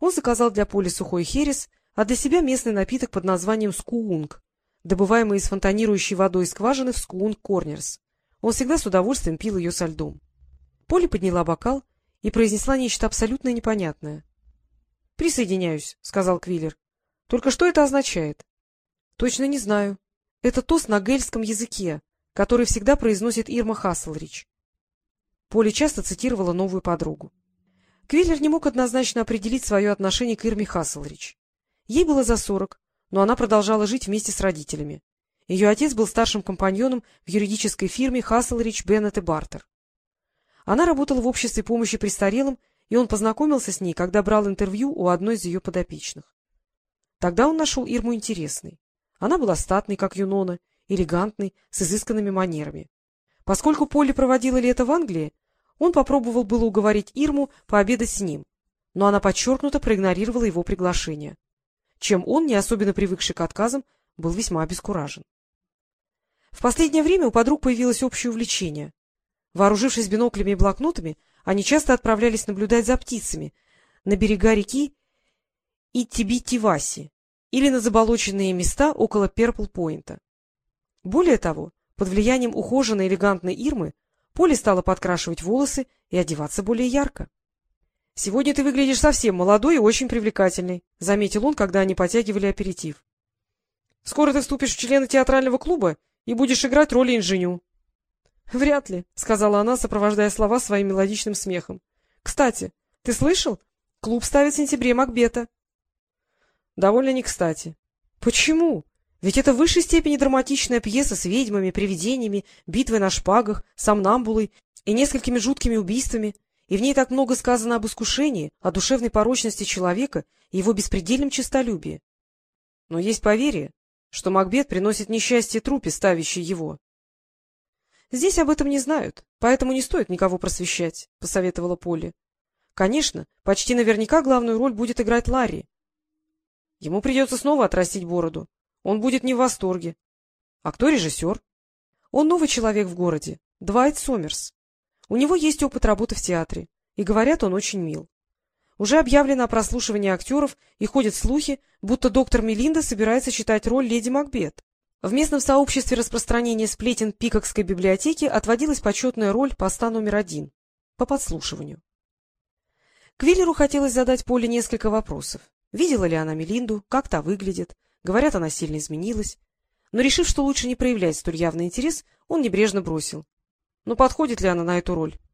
Он заказал для Поли сухой херес, а для себя местный напиток под названием скуунг, добываемый из фонтанирующей водой скважины в скуунг Корнерс. Он всегда с удовольствием пил ее со льдом. Поли подняла бокал и произнесла нечто абсолютно непонятное. — Присоединяюсь, — сказал Квиллер. — Только что это означает? — Точно не знаю. Это тост на гельском языке, который всегда произносит Ирма Хасселрич. Поли часто цитировала новую подругу. Квиллер не мог однозначно определить свое отношение к Ирме Хасселрич. Ей было за сорок, но она продолжала жить вместе с родителями. Ее отец был старшим компаньоном в юридической фирме Хасселрич, Беннет и Бартер. Она работала в обществе помощи престарелым, и он познакомился с ней, когда брал интервью у одной из ее подопечных. Тогда он нашел Ирму интересной. Она была статной, как Юнона, элегантной, с изысканными манерами. Поскольку Полли проводила лето в Англии, он попробовал было уговорить Ирму пообедать с ним, но она подчеркнуто проигнорировала его приглашение, чем он, не особенно привыкший к отказам, был весьма обескуражен. В последнее время у подруг появилось общее увлечение. Вооружившись биноклями и блокнотами, они часто отправлялись наблюдать за птицами на берега реки Иттибитиваси или на заболоченные места около Перпл-Пойнта. Более того, под влиянием ухоженной элегантной Ирмы Поли стала подкрашивать волосы и одеваться более ярко. — Сегодня ты выглядишь совсем молодой и очень привлекательный, — заметил он, когда они потягивали аперитив. — Скоро ты вступишь в члены театрального клуба и будешь играть роли инженю. — Вряд ли, — сказала она, сопровождая слова своим мелодичным смехом. — Кстати, ты слышал? Клуб ставит в сентябре Макбета. — Довольно не кстати. — Почему? Ведь это в высшей степени драматичная пьеса с ведьмами, привидениями, битвой на шпагах, сомнамбулой и несколькими жуткими убийствами, и в ней так много сказано об искушении, о душевной порочности человека и его беспредельном честолюбии. Но есть поверье, что Макбет приносит несчастье трупе, ставящей его. — Здесь об этом не знают, поэтому не стоит никого просвещать, — посоветовала Полли. — Конечно, почти наверняка главную роль будет играть Ларри. Ему придется снова отрастить бороду. Он будет не в восторге. А кто режиссер? Он новый человек в городе, Двайт Сомерс. У него есть опыт работы в театре, и, говорят, он очень мил. Уже объявлено о прослушивании актеров, и ходят слухи, будто доктор Мелинда собирается читать роль леди Макбет. В местном сообществе распространения сплетен Пикокской библиотеки отводилась почетная роль поста номер один — по подслушиванию. Квиллеру хотелось задать Поле несколько вопросов. Видела ли она Мелинду, как та выглядит, Говорят, она сильно изменилась. Но, решив, что лучше не проявлять столь явный интерес, он небрежно бросил. Ну, подходит ли она на эту роль? —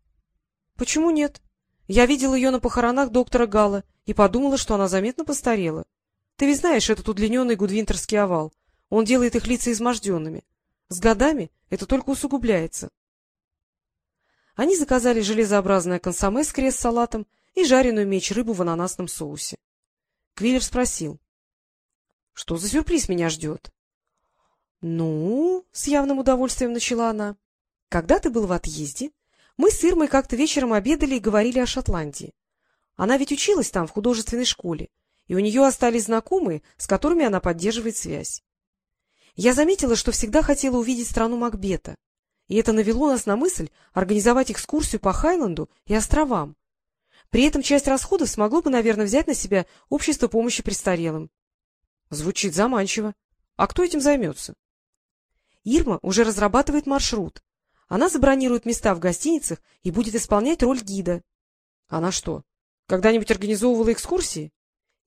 Почему нет? Я видел ее на похоронах доктора Гала и подумала, что она заметно постарела. Ты ведь знаешь этот удлиненный гудвинтерский овал. Он делает их лица изможденными. С годами это только усугубляется. Они заказали железообразное консоме с крест-салатом и жареную меч-рыбу в ананасном соусе. Квиллер спросил. Что за сюрприз меня ждет? — Ну, — с явным удовольствием начала она, — когда ты был в отъезде, мы с Ирмой как-то вечером обедали и говорили о Шотландии. Она ведь училась там, в художественной школе, и у нее остались знакомые, с которыми она поддерживает связь. Я заметила, что всегда хотела увидеть страну Макбета, и это навело нас на мысль организовать экскурсию по Хайленду и островам. При этом часть расходов смогло бы, наверное, взять на себя общество помощи престарелым. Звучит заманчиво. А кто этим займется? Ирма уже разрабатывает маршрут. Она забронирует места в гостиницах и будет исполнять роль гида. Она что, когда-нибудь организовывала экскурсии?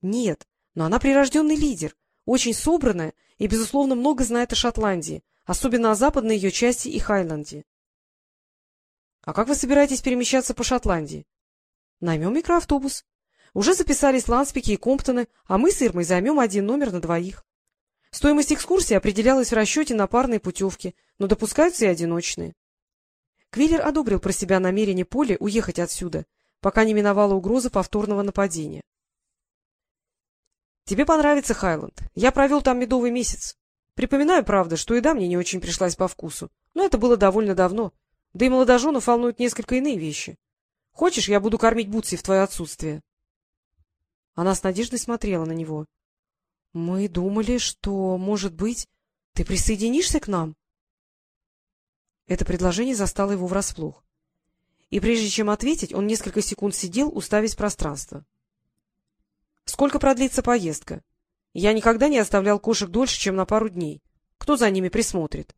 Нет, но она прирожденный лидер, очень собранная и, безусловно, много знает о Шотландии, особенно о западной ее части и Хайленде. — А как вы собираетесь перемещаться по Шотландии? — Наймем микроавтобус. Уже записались Ланспики и Комптоны, а мы с Ирмой займем один номер на двоих. Стоимость экскурсии определялась в расчете на парные путевки, но допускаются и одиночные. Квиллер одобрил про себя намерение Поли уехать отсюда, пока не миновала угроза повторного нападения. — Тебе понравится Хайленд. Я провел там медовый месяц. Припоминаю, правда, что еда мне не очень пришлась по вкусу, но это было довольно давно, да и молодоженов волнуют несколько иные вещи. Хочешь, я буду кормить Бутси в твое отсутствие? Она с надеждой смотрела на него. — Мы думали, что, может быть, ты присоединишься к нам? Это предложение застало его врасплох. И прежде чем ответить, он несколько секунд сидел, уставясь в пространство. Сколько продлится поездка? Я никогда не оставлял кошек дольше, чем на пару дней. Кто за ними присмотрит?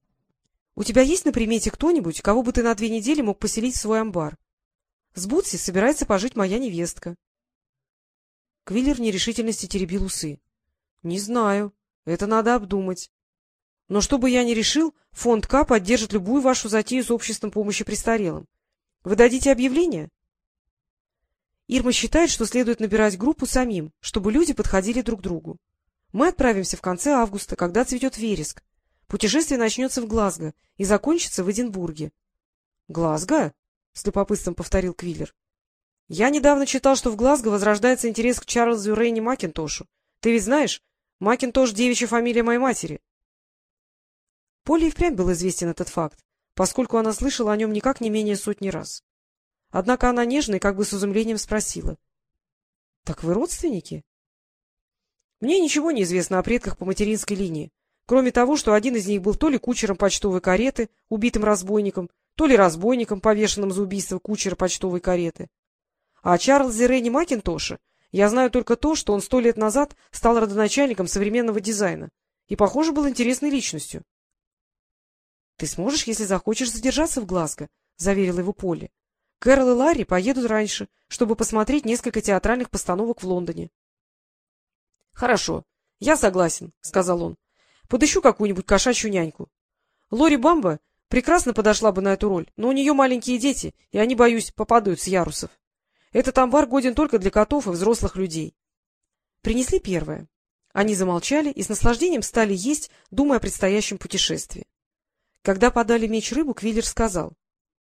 У тебя есть на примете кто-нибудь, кого бы ты на две недели мог поселить в свой амбар? С Бутси собирается пожить моя невестка. Квиллер в нерешительности теребил усы. — Не знаю. Это надо обдумать. Но что бы я ни решил, фонд К поддержит любую вашу затею с обществом помощи престарелым. Вы дадите объявление? Ирма считает, что следует набирать группу самим, чтобы люди подходили друг другу. Мы отправимся в конце августа, когда цветет вереск. Путешествие начнется в Глазго и закончится в Эдинбурге. — Глазго? — с любопытством повторил Квиллер. — Я недавно читал, что в Глазго возрождается интерес к Чарльзу Рейни Макинтошу. Ты ведь знаешь, Макинтош — девичья фамилия моей матери. Поле и впрямь был известен этот факт, поскольку она слышала о нем никак не менее сотни раз. Однако она нежно и как бы с изумлением спросила. — Так вы родственники? — Мне ничего не известно о предках по материнской линии, кроме того, что один из них был то ли кучером почтовой кареты, убитым разбойником, то ли разбойником, повешенным за убийство кучера почтовой кареты. А о Чарльзе Ренни Макинтоше я знаю только то, что он сто лет назад стал родоначальником современного дизайна и, похоже, был интересной личностью. — Ты сможешь, если захочешь, задержаться в Глазго, — заверил его Полли. — Кэрол и Ларри поедут раньше, чтобы посмотреть несколько театральных постановок в Лондоне. — Хорошо, я согласен, — сказал он. — Подыщу какую-нибудь кошачью няньку. Лори Бамба прекрасно подошла бы на эту роль, но у нее маленькие дети, и они, боюсь, попадают с ярусов. Этот амбар годен только для котов и взрослых людей. Принесли первое. Они замолчали и с наслаждением стали есть, думая о предстоящем путешествии. Когда подали меч рыбу, Квиллер сказал.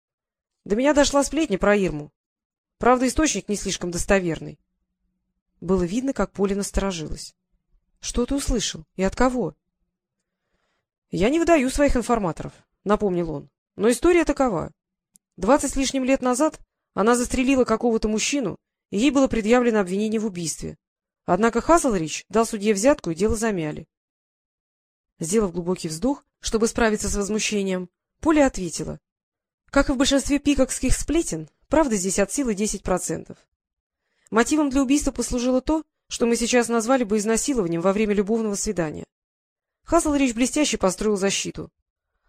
— До меня дошла сплетня про Ирму. Правда, источник не слишком достоверный. Было видно, как Поле насторожилась. — Что ты услышал? И от кого? — Я не выдаю своих информаторов, — напомнил он. — Но история такова. Двадцать с лишним лет назад она застрелила какого-то мужчину, и ей было предъявлено обвинение в убийстве. Однако Хазлрич дал судье взятку, и дело замяли. Сделав глубокий вздох, чтобы справиться с возмущением, Поля ответила. Как и в большинстве пикокских сплетен, правда здесь от силы десять процентов. Мотивом для убийства послужило то, что мы сейчас назвали бы изнасилованием во время любовного свидания. Хазлрич блестяще построил защиту.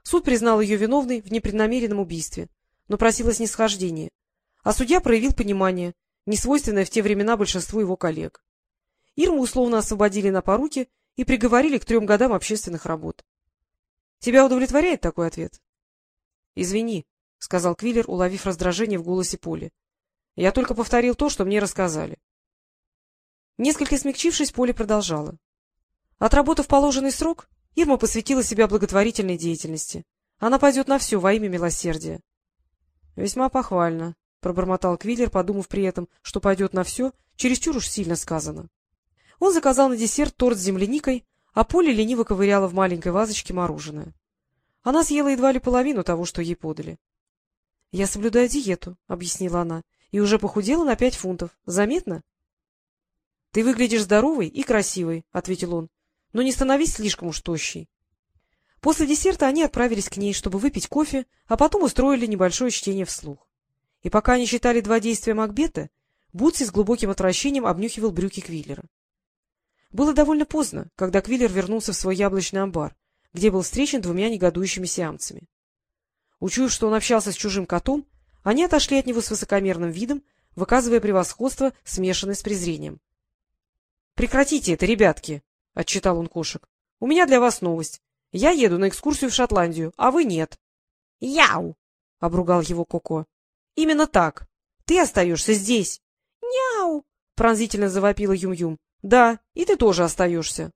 Суд признал ее виновной в непреднамеренном убийстве, но просил о снисхождении, а судья проявил понимание, несвойственное в те времена большинству его коллег. Ирму условно освободили на поруки и приговорили к трем годам общественных работ. Тебя удовлетворяет такой ответ? — Извини, — сказал Квиллер, уловив раздражение в голосе Поли. — Я только повторил то, что мне рассказали. Несколько смягчившись, Поли продолжала. Отработав положенный срок, Ирма посвятила себя благотворительной деятельности. Она пойдет на все во имя милосердия. — Весьма похвально, — пробормотал Квиллер, подумав при этом, что пойдет на все, чересчур уж сильно сказано. Он заказал на десерт торт с земляникой, а Поля лениво ковыряла в маленькой вазочке мороженое. Она съела едва ли половину того, что ей подали. — Я соблюдаю диету, — объяснила она, — и уже похудела на пять фунтов. Заметно? — Ты выглядишь здоровой и красивой, — ответил он, — но не становись слишком уж тощей. После десерта они отправились к ней, чтобы выпить кофе, а потом устроили небольшое чтение вслух. И пока они читали два действия Макбета, Бутси с глубоким отвращением обнюхивал брюки Квиллера. Было довольно поздно, когда Квиллер вернулся в свой яблочный амбар, где был встречен двумя негодующими сиамцами. Учуяв, что он общался с чужим котом, они отошли от него с высокомерным видом, выказывая превосходство, смешанное с презрением. — Прекратите это, ребятки! — отчитал он кошек. — У меня для вас новость. Я еду на экскурсию в Шотландию, а вы нет. — Яу! — обругал его Коко. — Именно так. Ты остаешься здесь. — Няу! — пронзительно завопила Юм-Юм. — Да, и ты тоже остаешься.